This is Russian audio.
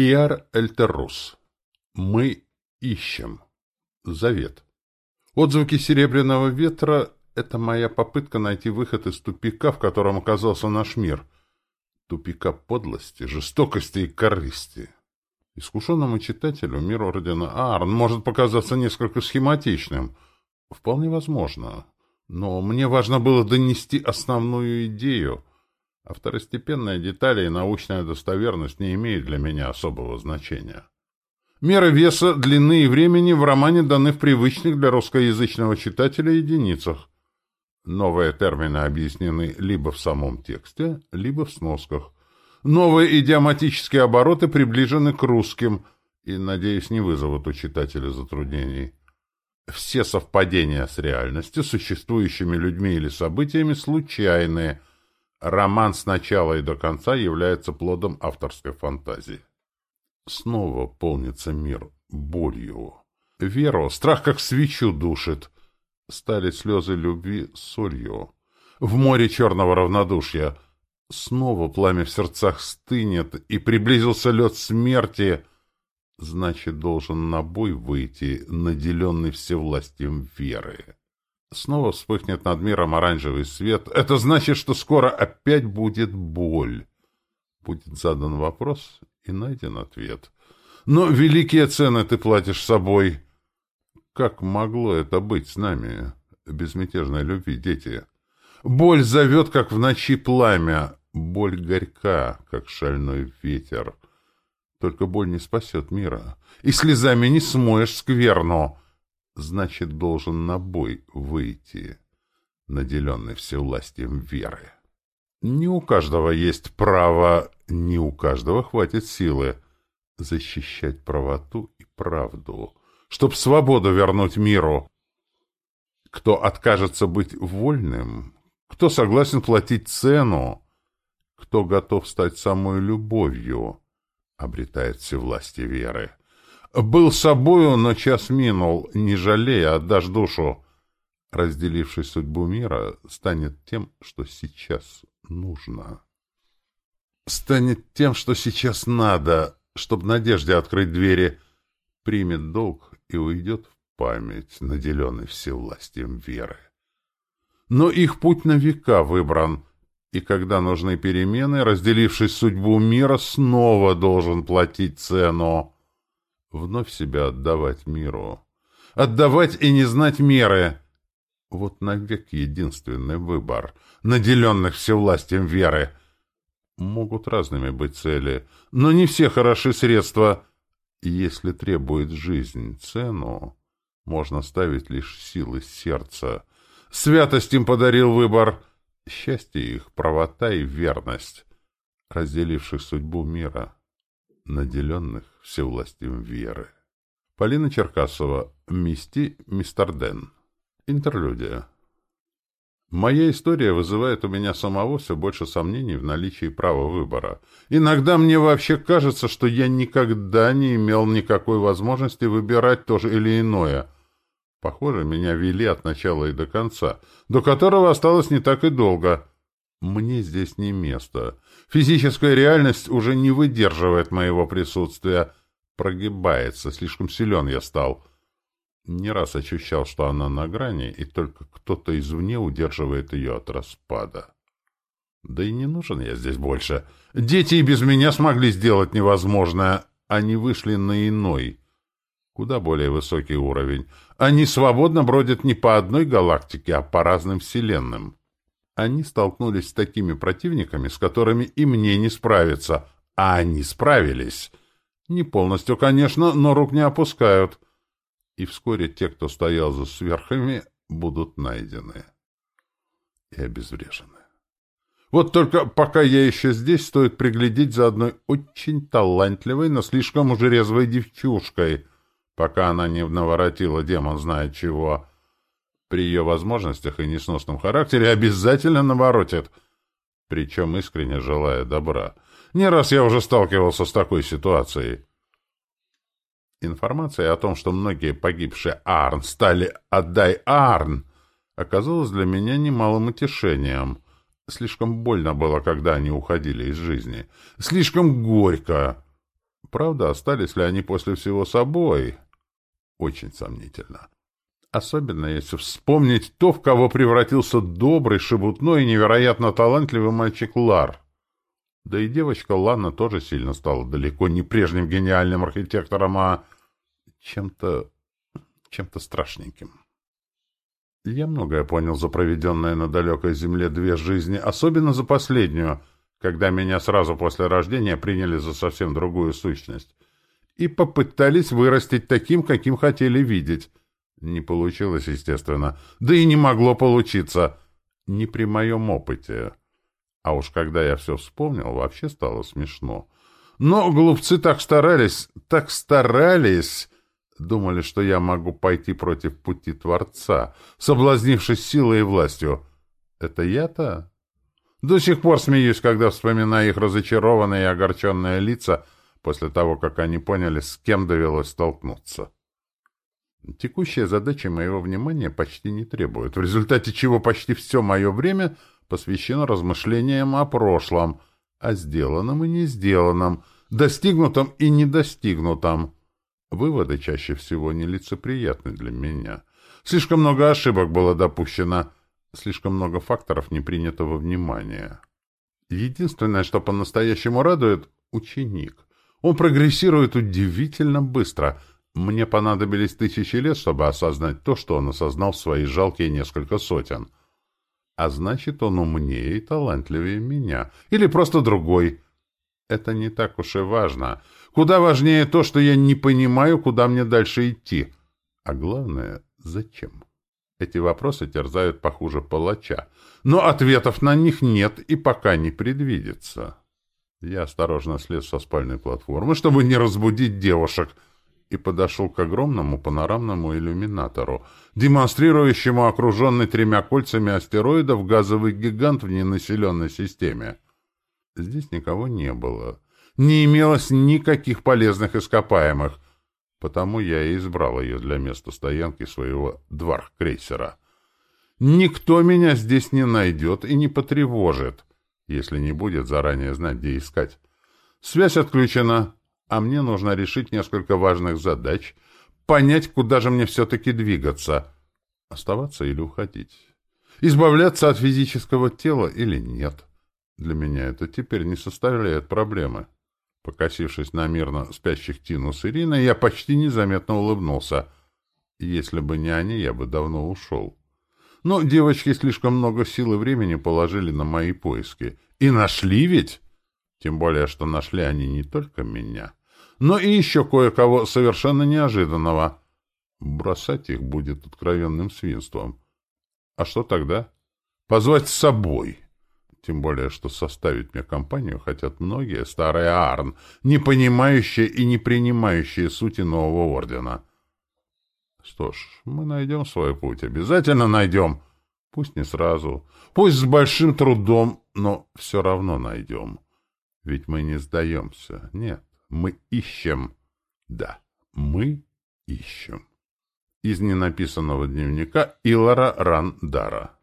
Иар Эльтерус. Мы ищем. Завет. Отзвуки серебряного ветра — это моя попытка найти выход из тупика, в котором оказался наш мир. Тупика подлости, жестокости и корысти. Искушенному читателю мир Ордена Аарн может показаться несколько схематичным. Вполне возможно. Но мне важно было донести основную идею, а второстепенные детали и научная достоверность не имеют для меня особого значения. Меры веса, длины и времени в романе даны в привычных для русскоязычного читателя единицах. Новые термины объяснены либо в самом тексте, либо в сносках. Новые идиоматические обороты приближены к русским и, надеюсь, не вызовут у читателя затруднений. Все совпадения с реальностью, существующими людьми или событиями случайные. Роман с начала и до конца является плодом авторской фантазии. Снова полнится мир болью. Веру, страх как свечу душит. Стали слезы любви солью. В море черного равнодушия. Снова пламя в сердцах стынет, и приблизился лед смерти — значит, должен на бой выйти, наделенный всевластием веры. Снова вспыхнет над миром оранжевый свет. Это значит, что скоро опять будет боль. Будет задан вопрос и найден ответ. Но великие цены ты платишь собой. Как могло это быть с нами, безмятежной любви, дети? Боль зовет, как в ночи пламя. Боль горька, как шальной ветер. Только боль не спасет мира. И слезами не смоешь скверну. Значит, должен на бой выйти, наделенный всевластием веры. Не у каждого есть право, не у каждого хватит силы защищать правоту и правду, чтоб свободу вернуть миру. Кто откажется быть вольным, кто согласен платить цену, кто готов стать самой любовью, обретает всевластие веры. Был собою, но час минул, не жалея, отдашь душу. Разделивший судьбу мира, станет тем, что сейчас нужно. Станет тем, что сейчас надо, чтоб надежде открыть двери, примет долг и уйдет в память, наделенный всевластием веры. Но их путь на века выбран — и когда нужны перемены, разделившись судьбу мира, снова должен платить цену. Вновь себя отдавать миру. Отдавать и не знать меры. Вот навек единственный выбор, наделенных всевластием веры. Могут разными быть цели, но не все хороши средства. Если требует жизнь цену, можно ставить лишь силы сердца. Святость им подарил выбор — Счастье их, правота и верность, разделивших судьбу мира, наделенных всевластием веры. Полина Черкасова. Мисти. Мистер Ден. Интерлюдия. Моя история вызывает у меня самого все больше сомнений в наличии права выбора. Иногда мне вообще кажется, что я никогда не имел никакой возможности выбирать то же или иное — Похоже, меня вели от начала и до конца, до которого осталось не так и долго. Мне здесь не место. Физическая реальность уже не выдерживает моего присутствия. Прогибается, слишком силен я стал. Не раз ощущал, что она на грани, и только кто-то извне удерживает ее от распада. Да и не нужен я здесь больше. Дети и без меня смогли сделать невозможное. Они вышли на иной, куда более высокий уровень. Они свободно бродят не по одной галактике, а по разным вселенным. Они столкнулись с такими противниками, с которыми и мне не справиться, а они справились. Не полностью, конечно, но рук не опускают. И вскоре те, кто стоял за сверхами, будут найдены и обезврежены. Вот только пока я еще здесь, стоит приглядеть за одной очень талантливой, но слишком уже резвой девчушкой, пока она не наворотила демон знает чего. При ее возможностях и несносном характере обязательно наворотит, причем искренне желая добра. Не раз я уже сталкивался с такой ситуацией. Информация о том, что многие погибшие Арн стали «отдай Арн», оказалась для меня немалым утешением. Слишком больно было, когда они уходили из жизни. Слишком горько. Правда, остались ли они после всего собой? Очень сомнительно. Особенно если вспомнить то, в кого превратился добрый, шебутной и невероятно талантливый мальчик Лар. Да и девочка Лана тоже сильно стала далеко не прежним гениальным архитектором, а чем-то... чем-то страшненьким. Я многое понял за проведенные на далекой земле две жизни, особенно за последнюю, когда меня сразу после рождения приняли за совсем другую сущность и попытались вырастить таким, каким хотели видеть. Не получилось, естественно. Да и не могло получиться. Не при моем опыте. А уж когда я все вспомнил, вообще стало смешно. Но глупцы так старались, так старались, думали, что я могу пойти против пути Творца, соблазнившись силой и властью. Это я-то? До сих пор смеюсь, когда вспоминаю их разочарованные и огорченные лица после того, как они поняли, с кем довелось столкнуться. Текущая задача моего внимания почти не требует, в результате чего почти все мое время посвящено размышлениям о прошлом, о сделанном и не сделанном, достигнутом и недостигнутом. Выводы чаще всего нелицеприятны для меня. Слишком много ошибок было допущено, слишком много факторов не принято во внимание. Единственное, что по-настоящему радует — ученик. Он прогрессирует удивительно быстро. Мне понадобились тысячи лет, чтобы осознать то, что он осознал в свои жалкие несколько сотен. А значит, он умнее и талантливее меня. Или просто другой. Это не так уж и важно. — Куда важнее то, что я не понимаю, куда мне дальше идти. А главное, зачем? Эти вопросы терзают похуже палача. Но ответов на них нет и пока не предвидится. Я осторожно слез со спальной платформы, чтобы не разбудить девушек, и подошел к огромному панорамному иллюминатору, демонстрирующему окруженный тремя кольцами астероидов газовый гигант в ненаселенной системе. Здесь никого не было не имелось никаких полезных ископаемых, потому я и избрал ее для места стоянки своего дварх-крейсера. Никто меня здесь не найдет и не потревожит, если не будет заранее знать, где искать. Связь отключена, а мне нужно решить несколько важных задач, понять, куда же мне все-таки двигаться, оставаться или уходить, избавляться от физического тела или нет. Для меня это теперь не составляет проблемы. Покосившись на мирно спящих Тину с Ириной, я почти незаметно улыбнулся. Если бы не они, я бы давно ушел. Но девочки слишком много сил и времени положили на мои поиски. И нашли ведь? Тем более, что нашли они не только меня, но и еще кое-кого совершенно неожиданного. Бросать их будет откровенным свинством. А что тогда? Позвать с собой тем более, что составить мне компанию хотят многие старые Арн, не понимающие и не принимающие сути нового ордена. Что ж, мы найдем свой путь, обязательно найдем. Пусть не сразу, пусть с большим трудом, но все равно найдем. Ведь мы не сдаемся. Нет, мы ищем. Да, мы ищем. Из ненаписанного дневника Илара Рандара.